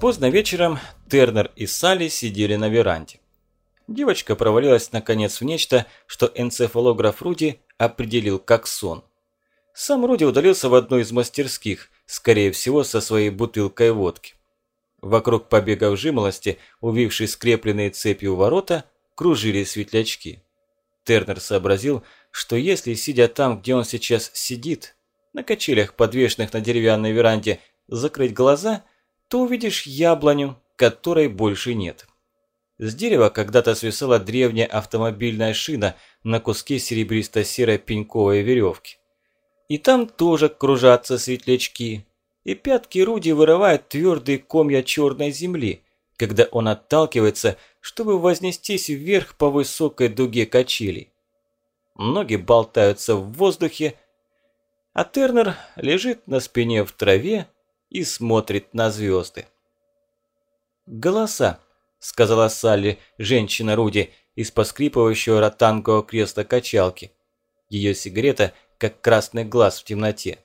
Поздно вечером Тернер и Салли сидели на веранде. Девочка провалилась наконец в нечто, что энцефалограф Руди определил как сон. Сам Руди удалился в одну из мастерских, скорее всего со своей бутылкой водки. Вокруг побегов жимолости, увившей скрепленные цепью ворота, кружили светлячки. Тернер сообразил, что если, сидя там, где он сейчас сидит, на качелях, подвешенных на деревянной веранде, закрыть глаза, то увидишь яблоню, которой больше нет. С дерева когда-то свисала древняя автомобильная шина на куске серебристо-серой пеньковой веревки. И там тоже кружатся светлячки, и пятки Руди вырывают твердые комья черной земли, когда он отталкивается, чтобы вознестись вверх по высокой дуге качелей. Ноги болтаются в воздухе, а Тернер лежит на спине в траве и смотрит на звезды. «Голоса», – сказала Салли, женщина Руди, из поскрипывающего ротангового кресла качалки. Ее сигарета, как красный глаз в темноте.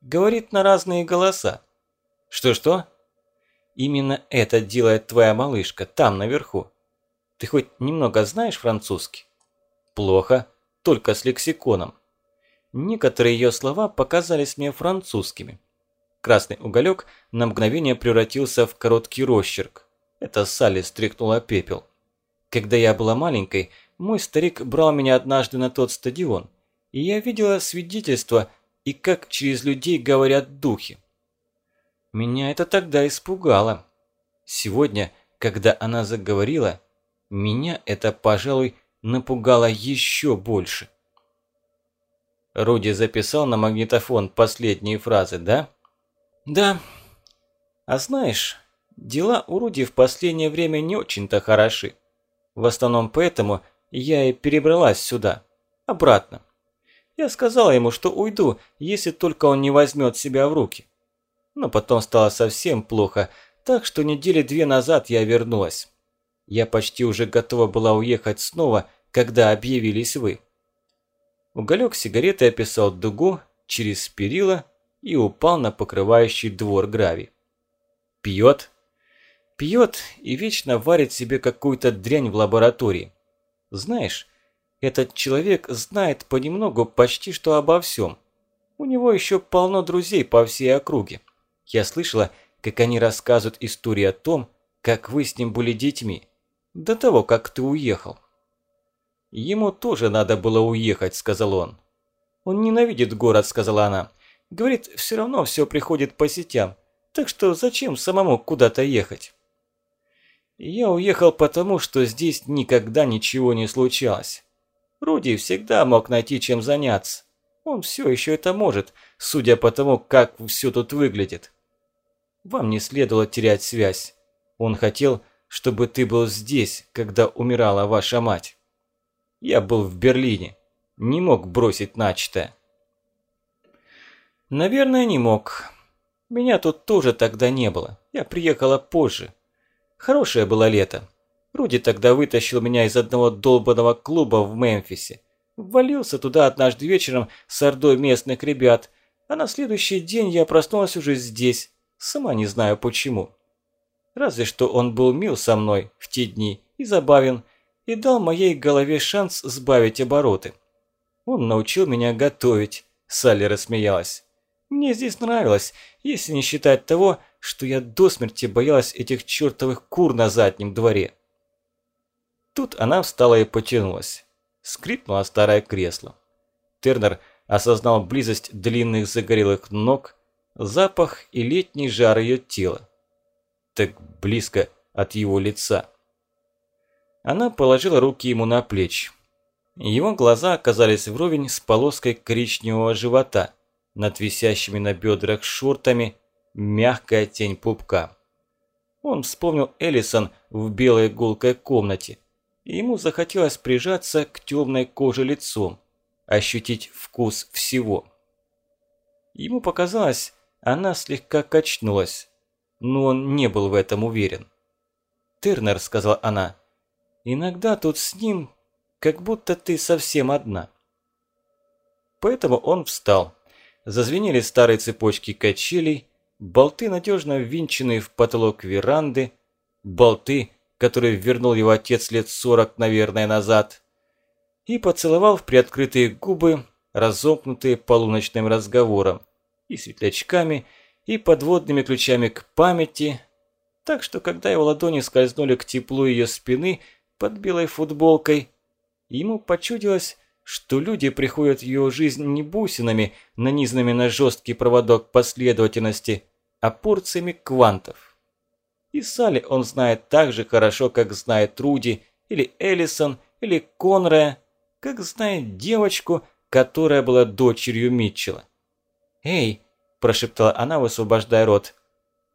Говорит на разные голоса. Что-что? Именно это делает твоя малышка, там, наверху. Ты хоть немного знаешь французский? Плохо, только с лексиконом. Некоторые ее слова показались мне французскими. Красный уголек на мгновение превратился в короткий росчерк. Это Салли стряхнула пепел. Когда я была маленькой, мой старик брал меня однажды на тот стадион, и я видела свидетельство и как через людей говорят духи. Меня это тогда испугало. Сегодня, когда она заговорила, меня это, пожалуй, напугало еще больше. Руди записал на магнитофон последние фразы, да? Да. А знаешь, дела у Руди в последнее время не очень-то хороши. В основном поэтому я и перебралась сюда, обратно. Я сказала ему, что уйду, если только он не возьмет себя в руки. Но потом стало совсем плохо, так что недели две назад я вернулась. Я почти уже готова была уехать снова, когда объявились вы. Уголек сигареты описал дугу через перила и упал на покрывающий двор гравий. Пьет? Пьет и вечно варит себе какую-то дрянь в лаборатории. Знаешь, этот человек знает понемногу почти что обо всем. У него еще полно друзей по всей округе. Я слышала, как они рассказывают истории о том, как вы с ним были детьми, до того, как ты уехал. Ему тоже надо было уехать, сказал он. Он ненавидит город, сказала она. Говорит, все равно все приходит по сетям, так что зачем самому куда-то ехать? Я уехал потому, что здесь никогда ничего не случалось. Руди всегда мог найти чем заняться. Он все еще это может, судя по тому, как все тут выглядит. Вам не следовало терять связь. Он хотел, чтобы ты был здесь, когда умирала ваша мать. Я был в Берлине. Не мог бросить начатое. Наверное, не мог. Меня тут тоже тогда не было. Я приехала позже. Хорошее было лето. Руди тогда вытащил меня из одного долбанного клуба в Мемфисе. Ввалился туда однажды вечером с ордой местных ребят, а на следующий день я проснулась уже здесь, сама не знаю почему. Разве что он был мил со мной в те дни и забавен, и дал моей голове шанс сбавить обороты. Он научил меня готовить, Салли рассмеялась. Мне здесь нравилось, если не считать того, что я до смерти боялась этих чертовых кур на заднем дворе. Тут она встала и потянулась. Скрипнуло старое кресло. Тернер осознал близость длинных загорелых ног, запах и летний жар ее тела. Так близко от его лица. Она положила руки ему на плечи. Его глаза оказались вровень с полоской коричневого живота, над висящими на бедрах шортами, мягкая тень пупка. Он вспомнил Эллисон в белой гулкой комнате, и ему захотелось прижаться к темной коже лицом, ощутить вкус всего. Ему показалось, она слегка качнулась, но он не был в этом уверен. «Тернер», – сказала она, – «иногда тут с ним, как будто ты совсем одна». Поэтому он встал. Зазвенели старые цепочки качелей, болты, надежно ввинченные в потолок веранды, болты, которые вернул его отец лет сорок, наверное, назад, и поцеловал в приоткрытые губы, разомкнутые полуночным разговором, и светлячками, и подводными ключами к памяти, так что когда его ладони скользнули к теплу ее спины под белой футболкой, ему почудилось, что люди приходят в ее жизнь не бусинами, нанизанными на жесткий проводок последовательности, а порциями квантов. И Салли он знает так же хорошо, как знает Руди, или Эллисон, или Конрая, как знает девочку, которая была дочерью Митчелла. «Эй!» – прошептала она, высвобождая рот.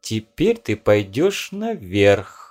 «Теперь ты пойдешь наверх».